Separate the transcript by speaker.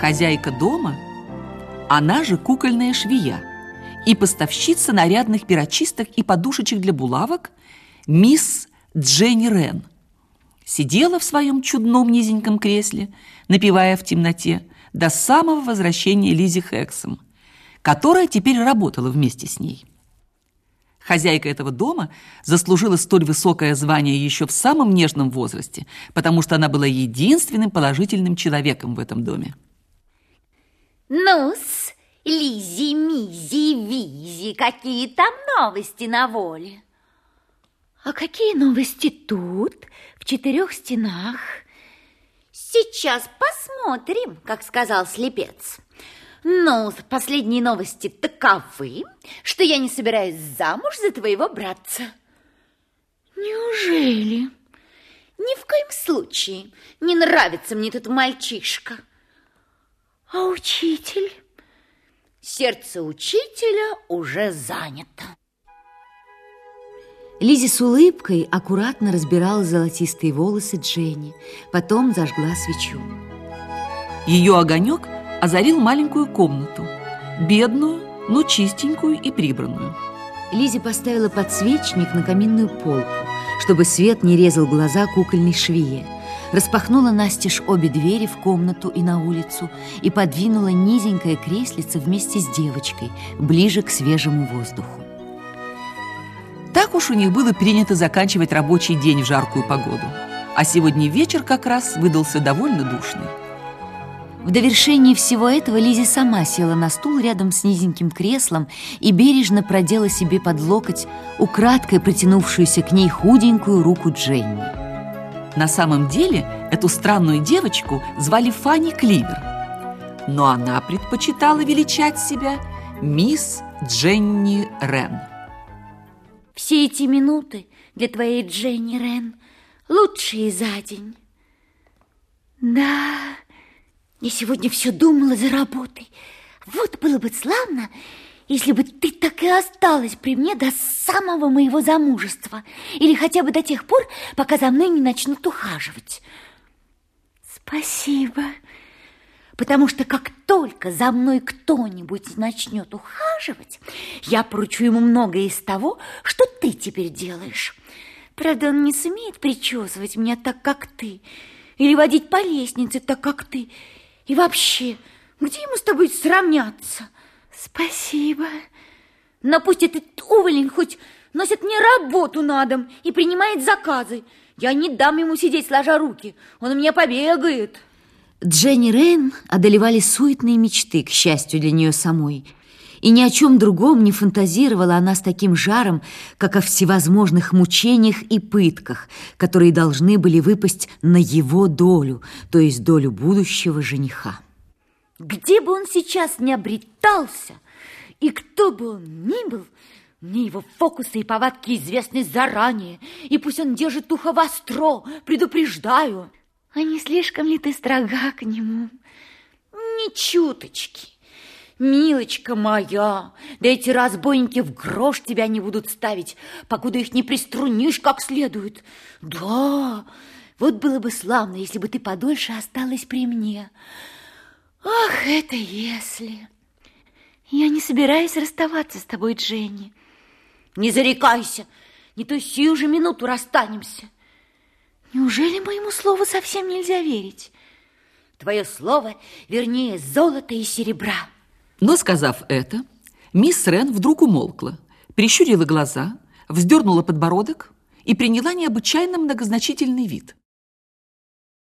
Speaker 1: Хозяйка дома, она же кукольная швея и поставщица нарядных перочисток и подушечек для булавок мисс Дженни Рен. Сидела в своем чудном низеньком кресле, напевая в темноте, до самого возвращения Лизи Хексом, которая теперь работала вместе с ней. Хозяйка этого дома заслужила столь высокое звание еще в самом нежном возрасте, потому что она была единственным положительным человеком в этом доме.
Speaker 2: Ну-с, Лизи, Мизи, Визи, какие там новости на воле?
Speaker 3: А какие новости тут, в четырех стенах?
Speaker 2: Сейчас посмотрим, как сказал слепец. Ну, последние новости таковы, что я не собираюсь замуж за твоего братца.
Speaker 3: Неужели?
Speaker 2: Ни в коем случае. Не нравится мне этот мальчишка.
Speaker 3: А учитель?
Speaker 2: Сердце учителя уже занято.
Speaker 4: Лизи с улыбкой аккуратно разбирала золотистые волосы Дженни, потом зажгла свечу.
Speaker 1: Ее огонек озарил маленькую комнату, бедную, но чистенькую и прибранную.
Speaker 4: Лизи поставила подсвечник на каминную полку, чтобы свет не резал глаза кукольной швее, распахнула настежь обе двери в комнату и на улицу и подвинула низенькое креслице вместе с девочкой ближе к свежему воздуху.
Speaker 1: Так уж у них было принято заканчивать рабочий день в жаркую погоду. А сегодня вечер как раз выдался довольно душный.
Speaker 4: В довершении всего этого Лизи сама села на стул рядом с низеньким креслом и бережно продела себе под локоть украдкой протянувшуюся к ней худенькую руку Дженни.
Speaker 1: На самом деле эту странную девочку звали Фанни Кливер, но она предпочитала величать себя мисс Дженни Рен.
Speaker 3: Все эти минуты для твоей Дженни Рен лучшие за день. Да, я сегодня все думала за работой. Вот было бы славно, если бы ты так и осталась при мне до самого моего замужества или хотя бы до тех пор, пока за мной не начнут ухаживать.
Speaker 2: Спасибо. Потому что как только за мной кто-нибудь начнет ухаживать, я поручу ему многое из того, что ты теперь делаешь. Правда, он не сумеет причесывать меня так, как ты, или водить по лестнице так, как ты, и вообще, где ему с тобой сравняться?
Speaker 3: Спасибо.
Speaker 2: Но пусть этот уволень хоть носит мне работу на дом и принимает заказы. Я не дам ему сидеть сложа руки. Он у меня побегает.
Speaker 4: Дженни Рейн одолевали суетные мечты, к счастью для нее самой. И ни о чем другом не фантазировала она с таким жаром, как о всевозможных мучениях и пытках, которые должны были выпасть на его долю, то есть долю будущего жениха.
Speaker 2: Где бы он сейчас не обретался, и кто бы он ни был, мне его фокусы и повадки известны заранее, и пусть он держит ухо востро, предупреждаю.
Speaker 3: А не слишком ли ты строга к нему?
Speaker 2: Ни чуточки. Милочка моя, да эти разбойники в грош тебя не будут ставить, покуда их не приструнишь как следует. Да, вот было бы славно, если бы ты подольше осталась при мне. Ах, это если...
Speaker 3: Я не собираюсь расставаться с тобой, Дженни.
Speaker 2: Не зарекайся, не то сию же минуту расстанемся.
Speaker 3: Неужели моему слову совсем нельзя верить?
Speaker 2: Твое слово вернее золота и серебра.
Speaker 1: Но, сказав это, мисс Рен вдруг умолкла, прищурила глаза, вздернула подбородок и приняла необычайно многозначительный вид.